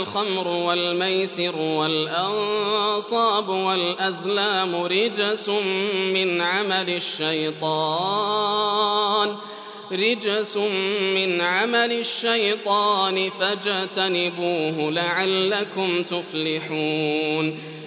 الخمر والميسر والأنصاب والأزلام رجس من عمل الشيطان رجس من عمل الشيطان فاجتنبوه لعلكم تفلحون.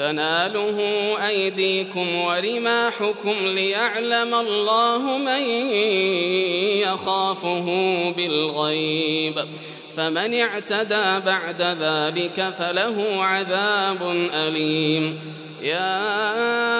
تناله أيديكم ورماحكم ليعلم الله من يخافه بالغيب. فمن اعتدى بعد ذلك فله عذاب أليم. يا